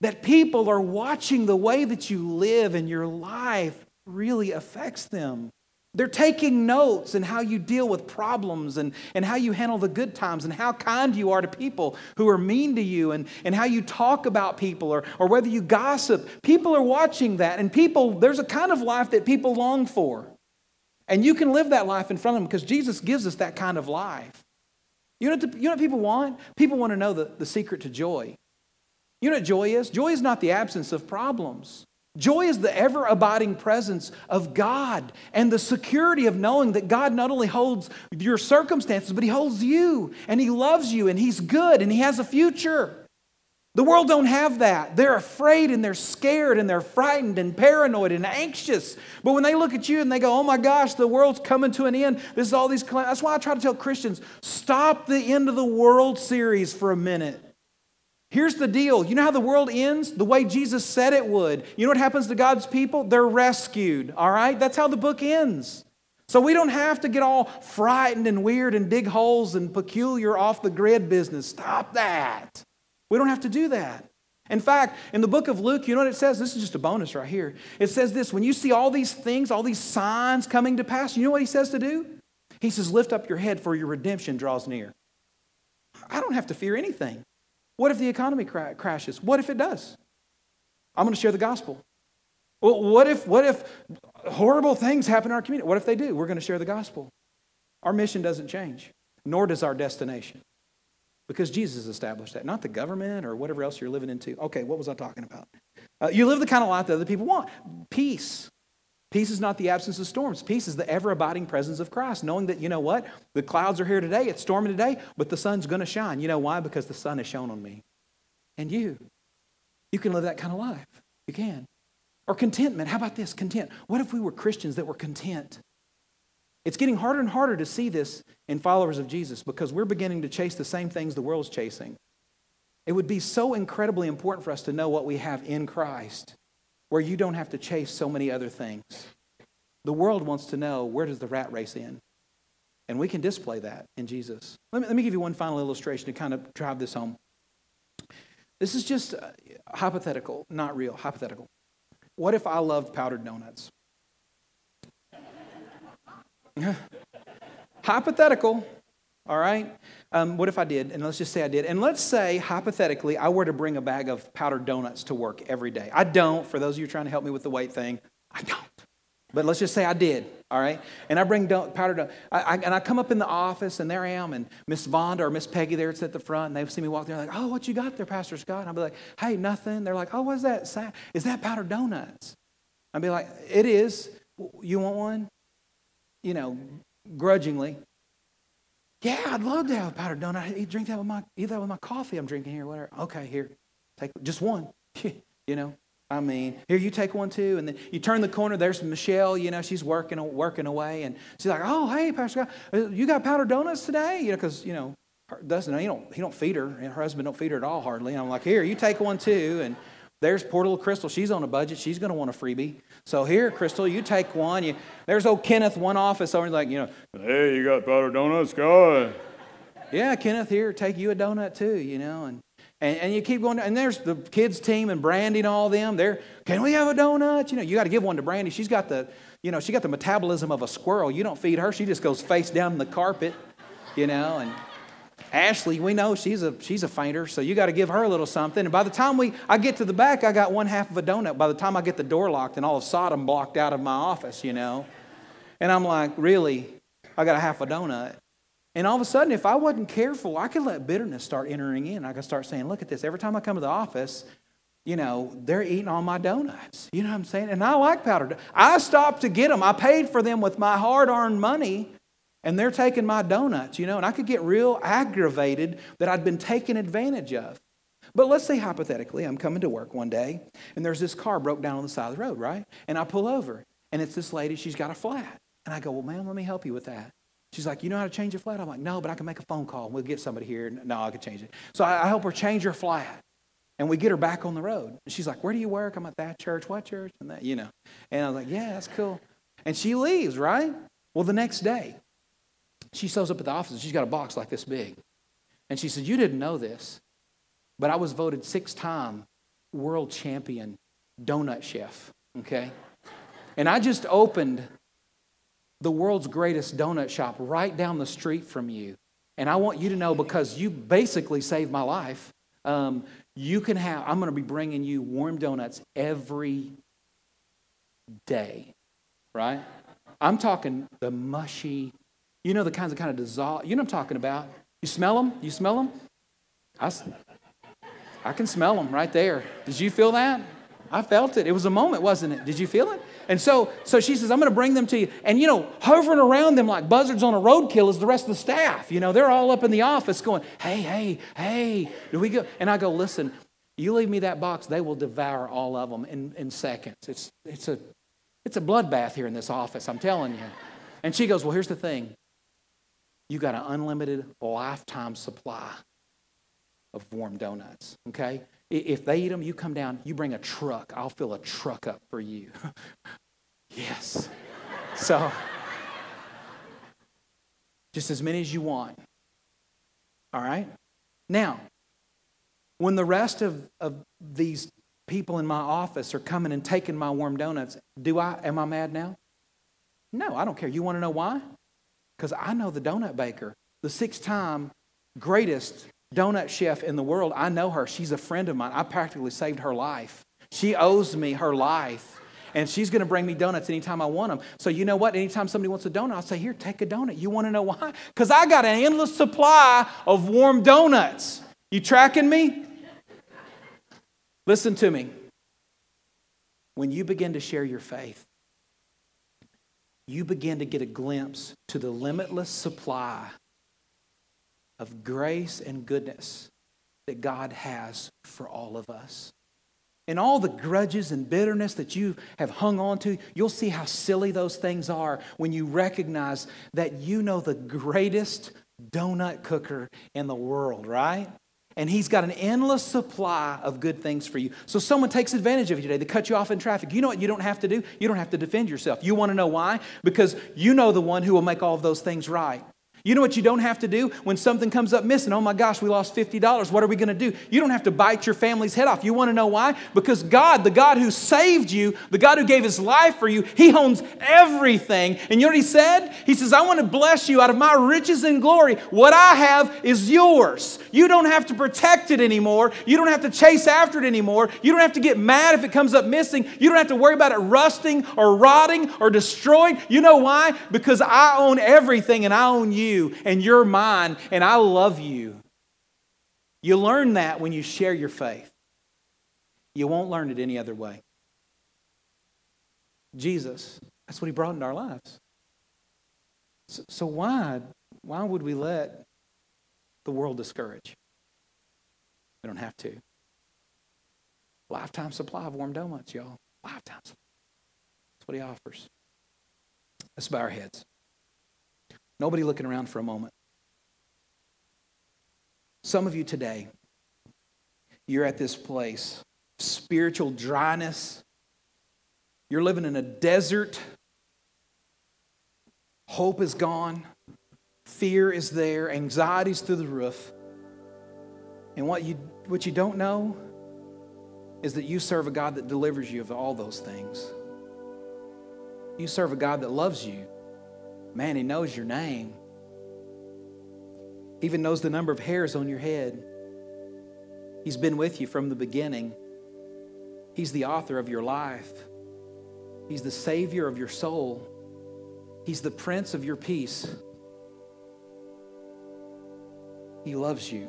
that people are watching the way that you live and your life really affects them? They're taking notes and how you deal with problems and, and how you handle the good times and how kind you are to people who are mean to you and, and how you talk about people or, or whether you gossip. People are watching that, and people, there's a kind of life that people long for. And you can live that life in front of them because Jesus gives us that kind of life. You know, what, you know what people want? People want to know the, the secret to joy. You know what joy is? Joy is not the absence of problems. Joy is the ever abiding presence of God and the security of knowing that God not only holds your circumstances, but He holds you and He loves you and He's good and He has a future. The world don't have that. They're afraid and they're scared and they're frightened and paranoid and anxious. But when they look at you and they go, "Oh my gosh, the world's coming to an end. This is all these That's why I try to tell Christians, stop the end of the world series for a minute. Here's the deal. You know how the world ends? The way Jesus said it would. You know what happens to God's people? They're rescued, all right? That's how the book ends. So we don't have to get all frightened and weird and dig holes and peculiar off the grid business. Stop that. We don't have to do that. In fact, in the book of Luke, you know what it says? This is just a bonus right here. It says this when you see all these things, all these signs coming to pass, you know what he says to do? He says, Lift up your head, for your redemption draws near. I don't have to fear anything. What if the economy cra- crashes? What if it does? I'm going to share the gospel. Well, what if, what if horrible things happen in our community? What if they do? We're going to share the gospel. Our mission doesn't change, nor does our destination. Because Jesus established that, not the government or whatever else you're living into. Okay, what was I talking about? Uh, you live the kind of life that other people want peace. Peace is not the absence of storms. Peace is the ever abiding presence of Christ, knowing that, you know what? The clouds are here today, it's storming today, but the sun's going to shine. You know why? Because the sun has shone on me. And you. You can live that kind of life. You can. Or contentment. How about this? Content. What if we were Christians that were content? It's getting harder and harder to see this in followers of Jesus because we're beginning to chase the same things the world's chasing. It would be so incredibly important for us to know what we have in Christ, where you don't have to chase so many other things. The world wants to know where does the rat race end? And we can display that in Jesus. Let me, let me give you one final illustration to kind of drive this home. This is just uh, hypothetical, not real, hypothetical. What if I loved powdered donuts? Hypothetical, all right? Um, what if I did? And let's just say I did. And let's say, hypothetically, I were to bring a bag of powdered donuts to work every day. I don't. For those of you trying to help me with the weight thing, I don't. But let's just say I did, all right? And I bring don- powdered donuts. And I come up in the office, and there I am, and Miss Vonda or Miss Peggy there, it's at the front, and they see me walk there, like, oh, what you got there, Pastor Scott? And I'll be like, hey, nothing. They're like, oh, what's that? Is that powdered donuts? I'll be like, it is. You want one? You know, grudgingly. Yeah, I'd love to have a powdered donut. I drink that with my eat that with my coffee I'm drinking here, whatever. Okay, here, take just one. you know, I mean, here you take one too, and then you turn the corner. There's Michelle. You know, she's working working away, and she's like, "Oh, hey, Pastor, Scott, uh, you got powdered donuts today?" You know, because you know, doesn't he don't he don't feed her, and her husband don't feed her at all hardly. And I'm like, "Here, you take one too," and there's poor little Crystal. She's on a budget. She's going to want a freebie. So here, Crystal, you take one. You, there's old Kenneth, one office over. like, you know, hey, you got powdered donuts? Go Yeah, Kenneth, here, take you a donut too, you know. And, and, and you keep going. And there's the kids' team and Brandy and all them. They're, can we have a donut? You know, you got to give one to Brandy. She's got the, you know, she got the metabolism of a squirrel. You don't feed her. She just goes face down the carpet, you know, and Ashley, we know she's a she's a fainter, so you got to give her a little something. And by the time we I get to the back, I got one half of a donut. By the time I get the door locked and all of Sodom blocked out of my office, you know, and I'm like, really, I got a half a donut. And all of a sudden, if I wasn't careful, I could let bitterness start entering in. I could start saying, look at this. Every time I come to the office, you know, they're eating all my donuts. You know what I'm saying? And I like powdered. I stopped to get them. I paid for them with my hard-earned money and they're taking my donuts, you know, and I could get real aggravated that I'd been taken advantage of. But let's say hypothetically, I'm coming to work one day and there's this car broke down on the side of the road, right? And I pull over and it's this lady, she's got a flat. And I go, Well, ma'am, let me help you with that. She's like, You know how to change your flat? I'm like, No, but I can make a phone call and we'll get somebody here. No, I can change it. So I, help her change her flat. And we get her back on the road. And she's like, Where do you work? I'm at that church. What church? And that, you know. And I was like, Yeah, that's cool. And she leaves, right? Well, the next day, she shows up at the office she's got a box like this big. And she said, You didn't know this, but I was voted six time world champion donut chef. Okay? And I just opened the world's greatest donut shop right down the street from you. And I want you to know because you basically saved my life, um, you can have, I'm going to be bringing you warm donuts every day, right? I'm talking the mushy, you know the kinds of kind of dissolve. You know what I'm talking about. You smell them? You smell them? I, I can smell them right there. Did you feel that? I felt it. It was a moment, wasn't it? Did you feel it? And so, so she says, I'm going to bring them to you. And, you know, hovering around them like buzzards on a roadkill is the rest of the staff. You know, they're all up in the office going, hey, hey, hey, do we go? And I go, listen, You leave me that box, they will devour all of them in, in seconds. It's, it's, a, it's a bloodbath here in this office, I'm telling you. And she goes, Well, here's the thing you got an unlimited lifetime supply of warm donuts, okay? If they eat them, you come down, you bring a truck. I'll fill a truck up for you. yes. So, just as many as you want. All right? Now, when the rest of, of these people in my office are coming and taking my warm donuts, do I am I mad now? No, I don't care. You want to know why? Because I know the donut baker, the six-time greatest donut chef in the world. I know her. She's a friend of mine. I practically saved her life. She owes me her life. And she's going to bring me donuts anytime I want them. So, you know what? Anytime somebody wants a donut, I'll say, Here, take a donut. You want to know why? Because I got an endless supply of warm donuts. You tracking me? Listen to me. When you begin to share your faith, you begin to get a glimpse to the limitless supply of grace and goodness that God has for all of us. And all the grudges and bitterness that you have hung on to, you'll see how silly those things are when you recognize that you know the greatest donut cooker in the world, right? And He's got an endless supply of good things for you. So someone takes advantage of you today. They cut you off in traffic. You know what you don't have to do? You don't have to defend yourself. You want to know why? Because you know the one who will make all of those things right. You know what you don't have to do when something comes up missing? Oh my gosh, we lost $50. What are we going to do? You don't have to bite your family's head off. You want to know why? Because God, the God who saved you, the God who gave his life for you, he owns everything. And you know what he said? He says, I want to bless you out of my riches and glory. What I have is yours. You don't have to protect it anymore. You don't have to chase after it anymore. You don't have to get mad if it comes up missing. You don't have to worry about it rusting or rotting or destroyed. You know why? Because I own everything and I own you you and you're mine and I love you. You learn that when you share your faith. You won't learn it any other way. Jesus, that's what he brought into our lives. So, so why, why would we let the world discourage? We don't have to. Lifetime supply of warm donuts, y'all. Lifetime supply. That's what he offers. Let's bow our heads. Nobody looking around for a moment. Some of you today, you're at this place spiritual dryness. You're living in a desert. Hope is gone. Fear is there. Anxiety's through the roof. And what you, what you don't know is that you serve a God that delivers you of all those things. You serve a God that loves you. Man, He knows your name. He even knows the number of hairs on your head. He's been with you from the beginning. He's the author of your life. He's the Savior of your soul. He's the Prince of your peace. He loves you.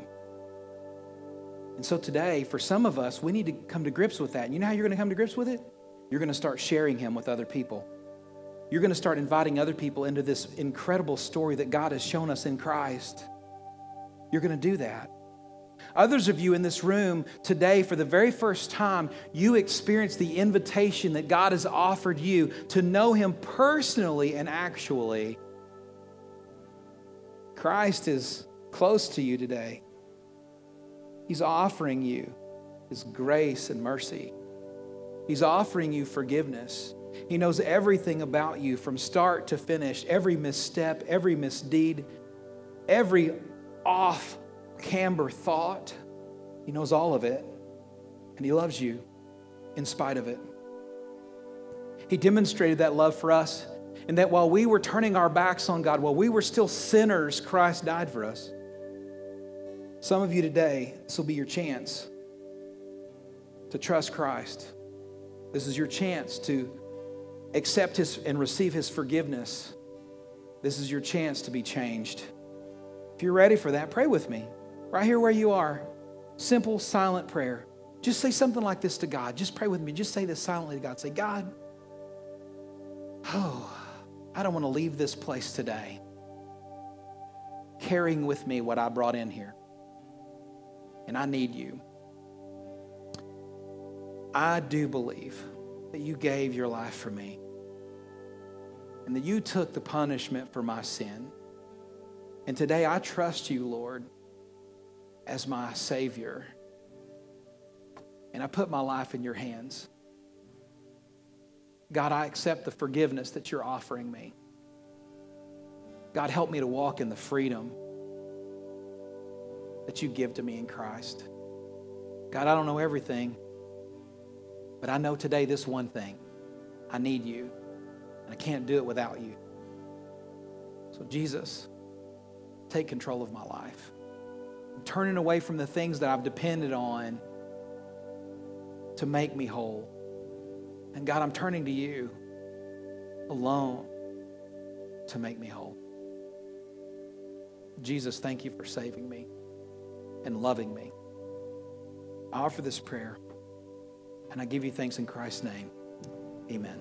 And so today, for some of us, we need to come to grips with that. You know how you're going to come to grips with it? You're going to start sharing Him with other people you're going to start inviting other people into this incredible story that God has shown us in Christ. You're going to do that. Others of you in this room today, for the very first time, you experience the invitation that God has offered you to know Him personally and actually. Christ is close to you today. He's offering you His grace and mercy, He's offering you forgiveness. He knows everything about you from start to finish, every misstep, every misdeed, every off camber thought. He knows all of it, and He loves you in spite of it. He demonstrated that love for us, and that while we were turning our backs on God, while we were still sinners, Christ died for us. Some of you today, this will be your chance to trust Christ. This is your chance to accept his and receive his forgiveness, this is your chance to be changed. If you're ready for that, pray with me. Right here where you are. Simple, silent prayer. Just say something like this to God. Just pray with me. Just say this silently to God. Say, God, oh, I don't want to leave this place today carrying with me what I brought in here. And I need you. I do believe that you gave your life for me and that you took the punishment for my sin. And today I trust you, Lord, as my Savior. And I put my life in your hands. God, I accept the forgiveness that you're offering me. God, help me to walk in the freedom that you give to me in Christ. God, I don't know everything, but I know today this one thing I need you, and I can't do it without you. So, Jesus, take control of my life. I'm turning away from the things that I've depended on to make me whole. And God, I'm turning to you alone to make me whole. Jesus, thank you for saving me and loving me. I offer this prayer and I give you thanks in Christ's name. Amen.